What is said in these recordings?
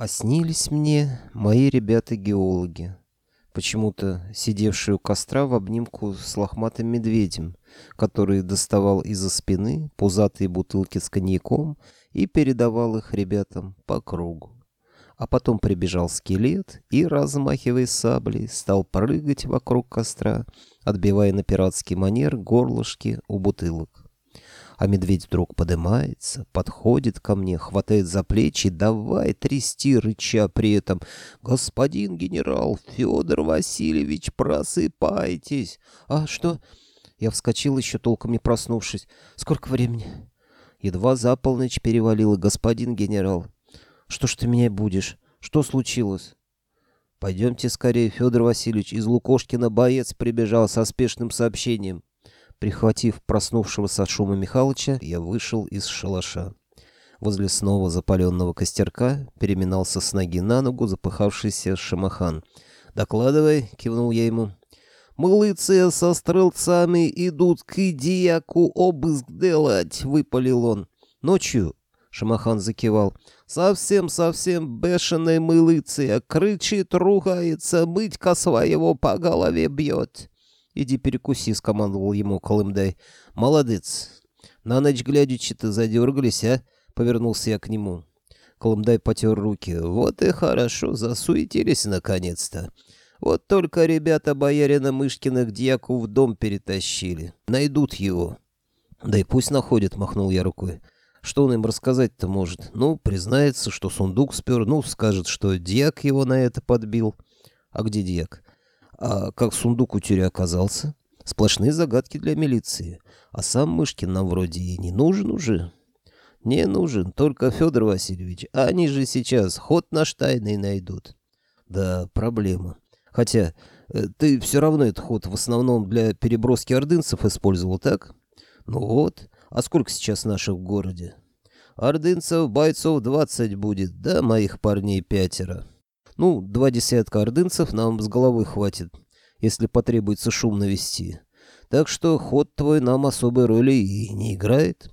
А снились мне мои ребята-геологи, почему-то сидевшие у костра в обнимку с лохматым медведем, который доставал из-за спины пузатые бутылки с коньяком и передавал их ребятам по кругу. А потом прибежал скелет и, размахивая саблей, стал прыгать вокруг костра, отбивая на пиратский манер горлышки у бутылок. А медведь вдруг поднимается, подходит ко мне, хватает за плечи, давай трясти, рыча при этом. «Господин генерал, Федор Васильевич, просыпайтесь!» «А что?» Я вскочил, еще толком не проснувшись. «Сколько времени?» Едва за полночь перевалило, господин генерал. «Что ж ты меня будешь? Что случилось?» «Пойдемте скорее, Федор Васильевич. Из Лукошкина боец прибежал со спешным сообщением». Прихватив проснувшегося от шума Михалыча, я вышел из шалаша. Возле снова запаленного костерка переминался с ноги на ногу запыхавшийся шамахан. «Докладывай», — кивнул я ему. «Мылыцы со стрелцами идут к Идияку обыск делать», — выпалил он. «Ночью?» — Шамахан закивал. «Совсем-совсем бешеный мылыция, кричит, ругается, мытька своего по голове бьет». «Иди перекуси», — скомандовал ему Колымдай. «Молодец! На ночь глядячи-то задергались, а?» — повернулся я к нему. Колымдай потер руки. «Вот и хорошо, засуетились наконец-то. Вот только ребята боярина Мышкина к дьяку в дом перетащили. Найдут его». «Да и пусть находят», — махнул я рукой. «Что он им рассказать-то может? Ну, признается, что сундук спер, ну, скажет, что дьяк его на это подбил. А где дьяк?» А как сундук у тюря оказался? Сплошные загадки для милиции. А сам Мышкин нам вроде и не нужен уже. Не нужен, только Федор Васильевич. Они же сейчас ход наш тайный найдут. Да, проблема. Хотя э, ты все равно этот ход в основном для переброски ордынцев использовал, так? Ну вот. А сколько сейчас наших в городе? Ордынцев бойцов двадцать будет, да моих парней пятеро. Ну, два десятка ордынцев нам с головой хватит, если потребуется шум навести. Так что ход твой нам особой роли и не играет.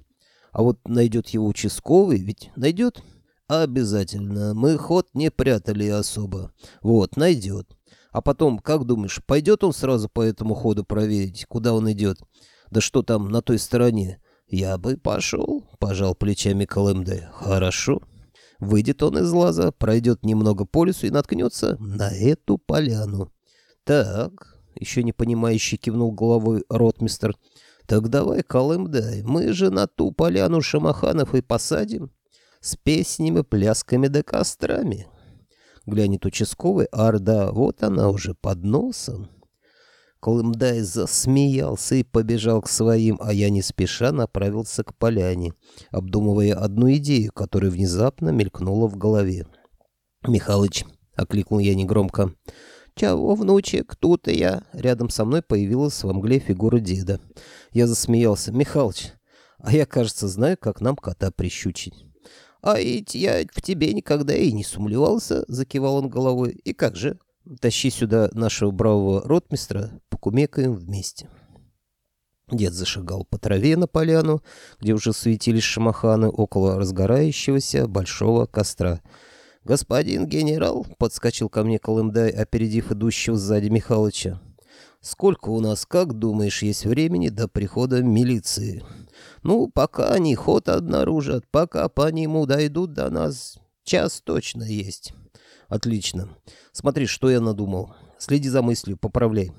А вот найдет его участковый, ведь найдет? Обязательно. Мы ход не прятали особо. Вот, найдет. А потом, как думаешь, пойдет он сразу по этому ходу проверить, куда он идет? Да что там на той стороне? Я бы пошел, пожал плечами Колымде. Хорошо. Выйдет он из лаза, пройдет немного по лесу и наткнется на эту поляну. Так, еще не понимающий кивнул головой ротмистер. Так давай, Колым, дай, мы же на ту поляну шамаханов и посадим. С песнями, плясками да кострами. Глянет участковый, арда, вот она уже под носом. Колымдай засмеялся и побежал к своим, а я не спеша направился к поляне, обдумывая одну идею, которая внезапно мелькнула в голове. «Михалыч», — окликнул я негромко, — «Чего, внучек, тут и я». Рядом со мной появилась во мгле фигура деда. Я засмеялся. «Михалыч, а я, кажется, знаю, как нам кота прищучить». «А ведь я в тебе никогда и не сумлевался», — закивал он головой. «И как же?» Тащи сюда нашего бравого ротмистра, покумекаем вместе. Дед зашагал по траве на поляну, где уже светились шамаханы около разгорающегося большого костра. «Господин генерал», — подскочил ко мне Колымдай, опередив идущего сзади Михалыча. «Сколько у нас, как думаешь, есть времени до прихода милиции?» «Ну, пока они ход обнаружат, пока по нему дойдут до нас, час точно есть». Отлично. Смотри, что я надумал. Следи за мыслью, поправляй.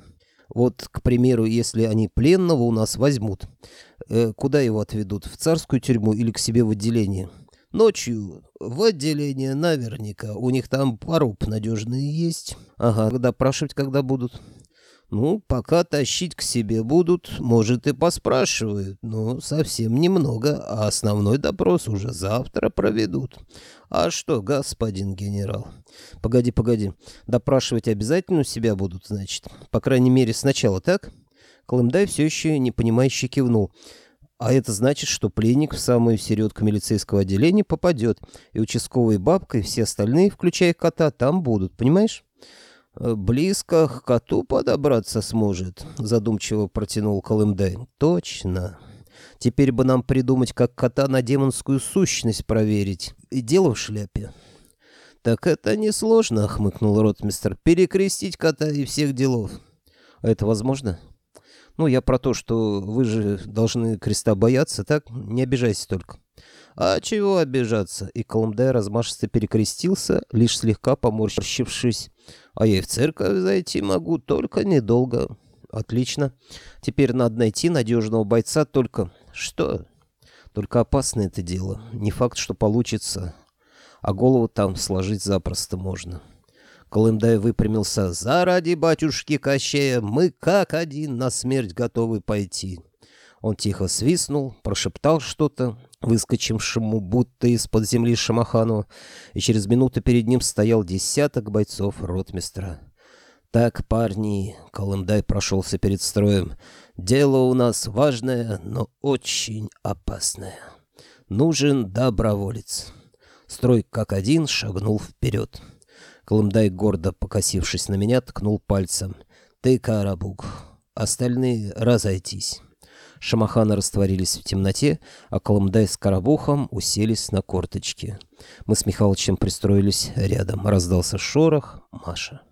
Вот, к примеру, если они пленного у нас возьмут, э, куда его отведут? В царскую тюрьму или к себе в отделение? Ночью в отделение наверняка. У них там поруб надежные есть. Ага, допрашивать когда будут? Ну, пока тащить к себе будут, может и поспрашивают, но совсем немного, а основной допрос уже завтра проведут. А что, господин генерал? Погоди, погоди, допрашивать обязательно у себя будут, значит? По крайней мере, сначала так? Колымдай все еще непонимающе кивнул. А это значит, что пленник в самую середку милицейского отделения попадет, и участковые бабка, и все остальные, включая кота, там будут, понимаешь? «Близко к коту подобраться сможет», — задумчиво протянул Колымдай. «Точно. Теперь бы нам придумать, как кота на демонскую сущность проверить. И дело в шляпе». «Так это несложно», — хмыкнул ротмистер, — «перекрестить кота и всех делов». «А это возможно?» «Ну, я про то, что вы же должны креста бояться, так? Не обижайся только». «А чего обижаться?» И Колымдай размашисто перекрестился, лишь слегка поморщившись. «А я и в церковь зайти могу, только недолго». «Отлично. Теперь надо найти надежного бойца, только...» «Что?» «Только опасно это дело. Не факт, что получится. А голову там сложить запросто можно». Колымдай выпрямился. «Заради батюшки Кощея мы как один на смерть готовы пойти». Он тихо свистнул, прошептал что-то, выскочившему будто из-под земли Шамахану, и через минуту перед ним стоял десяток бойцов ротмистра. «Так, парни», — Колымдай прошелся перед строем, — «дело у нас важное, но очень опасное. Нужен доброволец». Строй как один шагнул вперед. Колымдай, гордо покосившись на меня, ткнул пальцем. «Ты, Карабук, остальные разойтись». Шамаханы растворились в темноте, а Колымдай с Карабухом уселись на корточки. Мы с Михалычем пристроились рядом. Раздался шорох. Маша.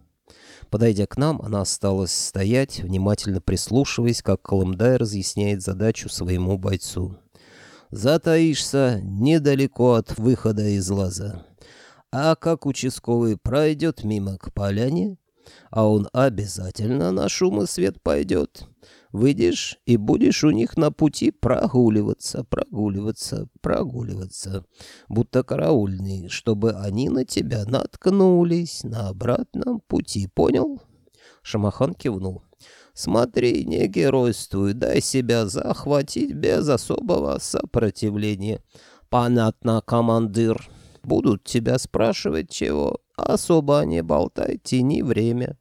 Подойдя к нам, она осталась стоять, внимательно прислушиваясь, как Колымдай разъясняет задачу своему бойцу. «Затаишься недалеко от выхода из лаза. А как участковый пройдет мимо к поляне, а он обязательно на шум и свет пойдет. Выйдешь и будешь у них на пути прогуливаться, прогуливаться, прогуливаться, будто караульный, чтобы они на тебя наткнулись на обратном пути, понял?» Шамахан кивнул. «Смотри, не геройствуй, дай себя захватить без особого сопротивления». «Понятно, командир. Будут тебя спрашивать чего, особо не болтай, тяни время.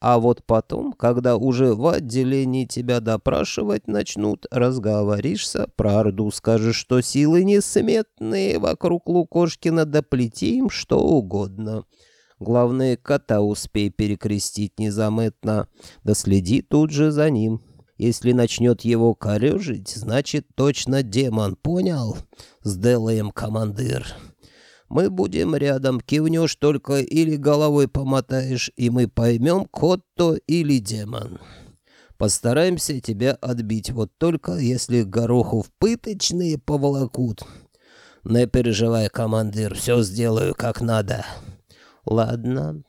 А вот потом, когда уже в отделении тебя допрашивать начнут, разговоришься, про Орду скажешь, что силы несметные вокруг Лукошкина, доплети им что угодно. Главное, кота успей перекрестить незаметно, да следи тут же за ним. Если начнет его корежить, значит точно демон, понял? Сделаем, командир. Мы будем рядом, кивнешь только или головой помотаешь, и мы поймем, кот то или демон. Постараемся тебя отбить, вот только если гороху в пыточные поволокут. Не переживай, командир, все сделаю как надо. Ладно.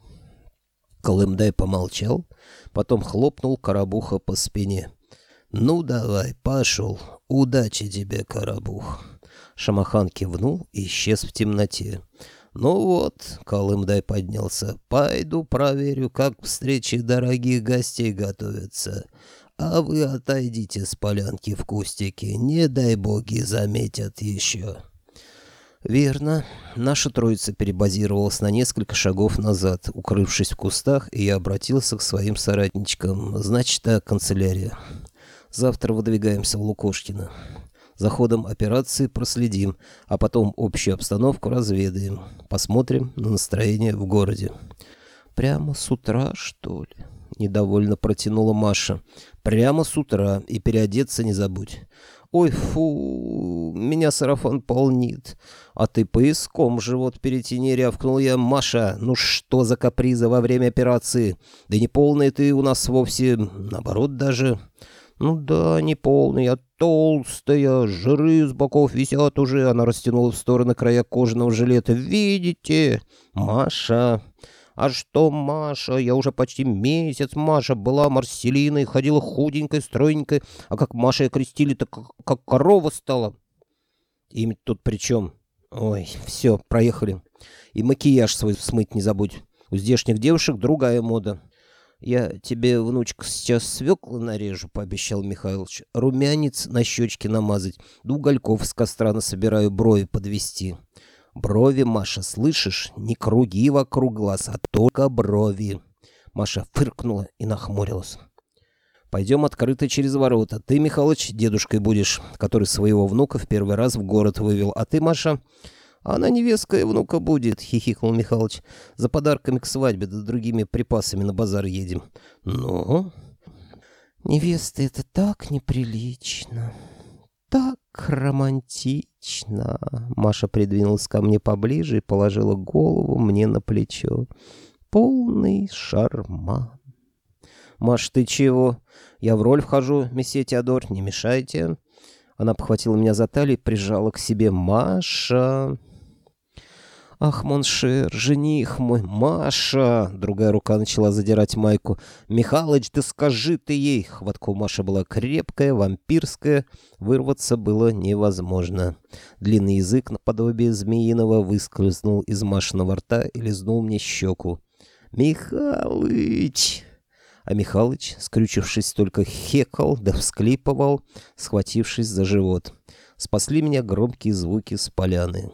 Колымдай помолчал, потом хлопнул Карабуха по спине. «Ну давай, пошел. Удачи тебе, Карабух». Шамахан кивнул и исчез в темноте. «Ну вот», — Колымдай поднялся, — «пойду проверю, как встречи дорогих гостей готовятся. А вы отойдите с полянки в кустике, не дай боги заметят еще». Верно. Наша троица перебазировалась на несколько шагов назад, укрывшись в кустах, и я обратился к своим соратничкам. Значит, так, канцелярия. Завтра выдвигаемся в Лукошкино. За ходом операции проследим, а потом общую обстановку разведаем. Посмотрим на настроение в городе. Прямо с утра, что ли? Недовольно протянула Маша. Прямо с утра и переодеться не забудь. Ой, фу, меня сарафан полнит. А ты поиском живот перетяни, рявкнул я. Маша, ну что за каприза во время операции? Да не полная ты у нас вовсе, наоборот даже. «Ну да, не полный, а толстая, жиры с боков висят уже». Она растянула в стороны края кожаного жилета. «Видите? Маша!» «А что Маша? Я уже почти месяц Маша была Марселиной, ходила худенькой, стройненькой, а как Маша и крестили, так как, корова стала». «Имя тут при чем?» «Ой, все, проехали. И макияж свой смыть не забудь. У здешних девушек другая мода». «Я тебе, внучка, сейчас свеклы нарежу», — пообещал Михайлович. «Румянец на щечке намазать, да угольков с костра насобираю брови подвести». «Брови, Маша, слышишь? Не круги вокруг глаз, а только брови». Маша фыркнула и нахмурилась. «Пойдем открыто через ворота. Ты, Михалыч, дедушкой будешь, который своего внука в первый раз в город вывел. А ты, Маша, «Она невестка и внука будет», — хихикнул Михалыч. «За подарками к свадьбе да другими припасами на базар едем». «Ну?» «Невеста — это так неприлично». так романтично!» Маша придвинулась ко мне поближе и положила голову мне на плечо. «Полный шарман!» «Маш, ты чего? Я в роль вхожу, месье Теодор, не мешайте!» Она подхватила меня за талию и прижала к себе. «Маша!» «Ах, mon cher, жених мой, Маша!» Другая рука начала задирать майку. «Михалыч, да скажи ты ей!» Хватка у Маши была крепкая, вампирская. Вырваться было невозможно. Длинный язык наподобие змеиного выскользнул из Машиного рта и лизнул мне щеку. «Михалыч!» А Михалыч, скрючившись, только хекал да всклипывал, схватившись за живот. Спасли меня громкие звуки с поляны.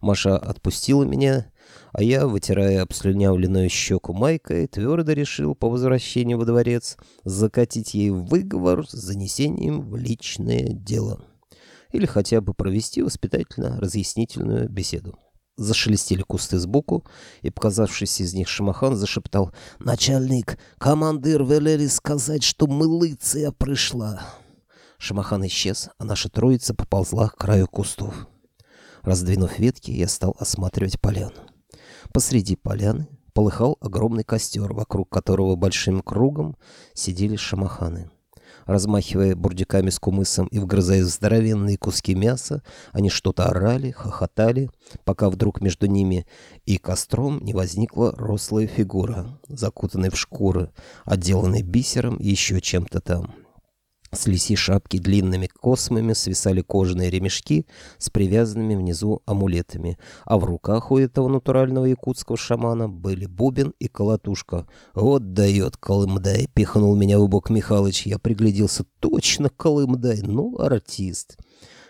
Маша отпустила меня, а я, вытирая обслюнявленную щеку майкой, твердо решил по возвращению во дворец закатить ей выговор с занесением в личное дело. Или хотя бы провести воспитательно-разъяснительную беседу. Зашелестели кусты сбоку, и, показавшись из них Шамахан, зашептал «Начальник, командир велели сказать, что мылыция пришла». Шамахан исчез, а наша троица поползла к краю кустов. Раздвинув ветки, я стал осматривать поляну. Посреди поляны полыхал огромный костер, вокруг которого большим кругом сидели шамаханы. Размахивая бурдюками с кумысом и вгрызая здоровенные куски мяса, они что-то орали, хохотали, пока вдруг между ними и костром не возникла рослая фигура, закутанная в шкуры, отделанная бисером и еще чем-то там. С лиси шапки длинными космами свисали кожаные ремешки с привязанными внизу амулетами, а в руках у этого натурального якутского шамана были бубен и колотушка. «Вот дает Колымдай!» — пихнул меня в бок Михалыч. Я пригляделся. «Точно Колымдай! Ну, артист!»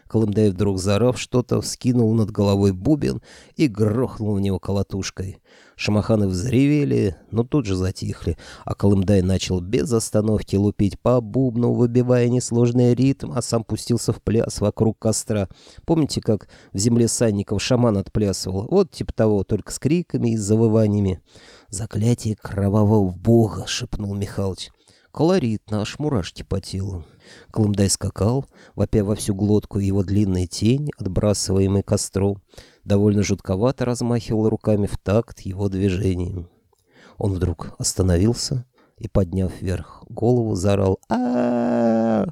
Колымдай вдруг заорав что-то, вскинул над головой бубен и грохнул в него колотушкой. Шамаханы взревели, но тут же затихли, а Колымдай начал без остановки лупить по бубну, выбивая несложный ритм, а сам пустился в пляс вокруг костра. Помните, как в земле санников шаман отплясывал? Вот типа того, только с криками и завываниями. «Заклятие кровавого бога!» — шепнул Михалыч. Колоритно, аж мурашки по телу. Колымдай скакал, вопя во всю глотку его длинная тень, отбрасываемый костром, довольно жутковато размахивал руками в такт его движением. Он вдруг остановился и, подняв вверх голову, заорал а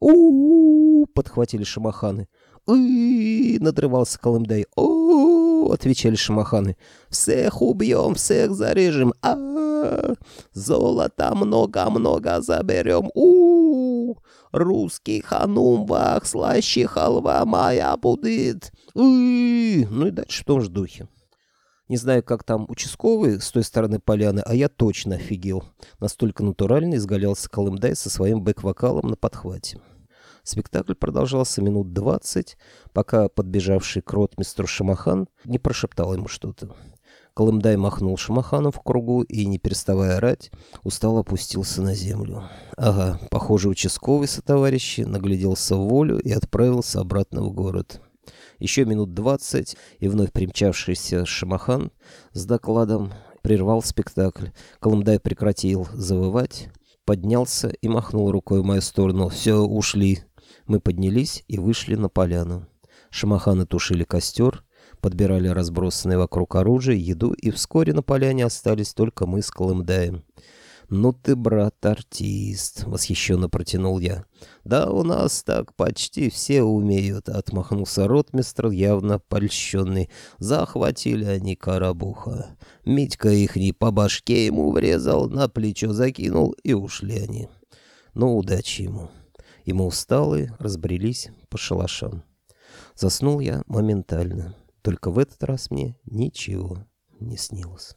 у подхватили шамаханы. «Ы!» — надрывался Колымдай. «О!» — отвечали шамаханы. «Всех убьем, всех зарежем! а Золота много-много заберем! у Русский ханум вах, слаще халва моя будет!» «Ы!» Ну и дальше в том же духе. Не знаю, как там участковый с той стороны поляны, а я точно офигел. Настолько натурально изгалялся Колымдай со своим бэк-вокалом на подхвате. Спектакль продолжался минут двадцать, пока подбежавший к ротмистру Шамахан не прошептал ему что-то. Колымдай махнул Шамахану в кругу и, не переставая орать, устало опустился на землю. Ага, похоже, участковый сотоварищи нагляделся в волю и отправился обратно в город. Еще минут двадцать, и вновь примчавшийся Шамахан с докладом прервал спектакль. Колымдай прекратил завывать, поднялся и махнул рукой в мою сторону. «Все, ушли!» Мы поднялись и вышли на поляну. Шамаханы тушили костер, подбирали разбросанные вокруг оружие, еду, и вскоре на поляне остались только мы с Колымдаем. «Ну ты, брат, артист!» — восхищенно протянул я. «Да у нас так почти все умеют», — отмахнулся ротмистр, явно польщенный. «Захватили они карабуха. Митька их не по башке ему врезал, на плечо закинул, и ушли они. Ну, удачи ему». И мы усталые разбрелись по шалашам. Заснул я моментально. Только в этот раз мне ничего не снилось.